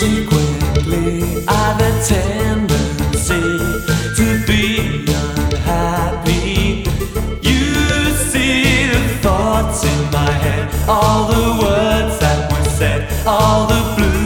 Consequently, I've a tendency to be unhappy. You see the thoughts in my head, all the words that were said, all the blues.